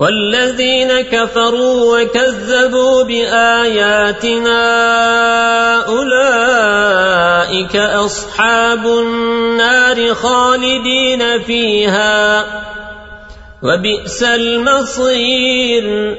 والذين كفروا وكذبوا بآياتنا أولئك أصحاب النار خالدين فيها وبئس المصير